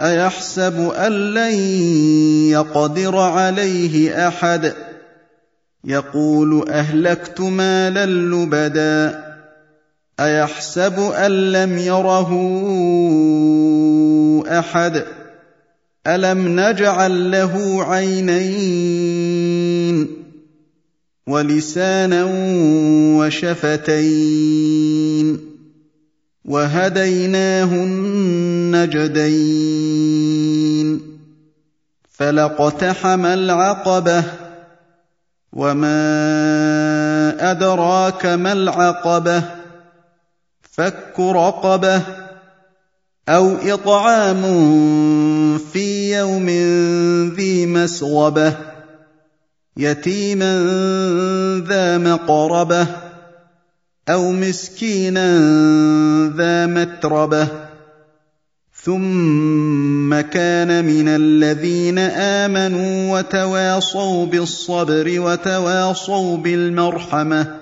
أيحسب أن لن يقدر عليه أحد؟ يقول أهلكت مالا لبدا. أيحسب أن لم يره أحد؟ ألم نجعل له عينين ولسانا وشفتين وهديناه النجدين؟ فلاقتحم العقبة وما أدراك ما العقبة فك رقبة أو إطعام في يوم ذي مسغبة يتيما ذا مقربة أو مسكينا ذا متربة ثم كان من الذين امنوا وتواصوا بالصبر وتواصوا بالمرحمه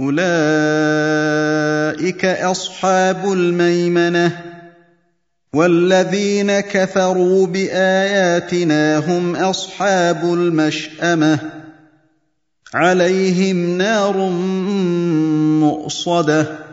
اولئك اصحاب الميمنه والذين كفروا باياتنا هم اصحاب المشامه عليهم نار مؤصده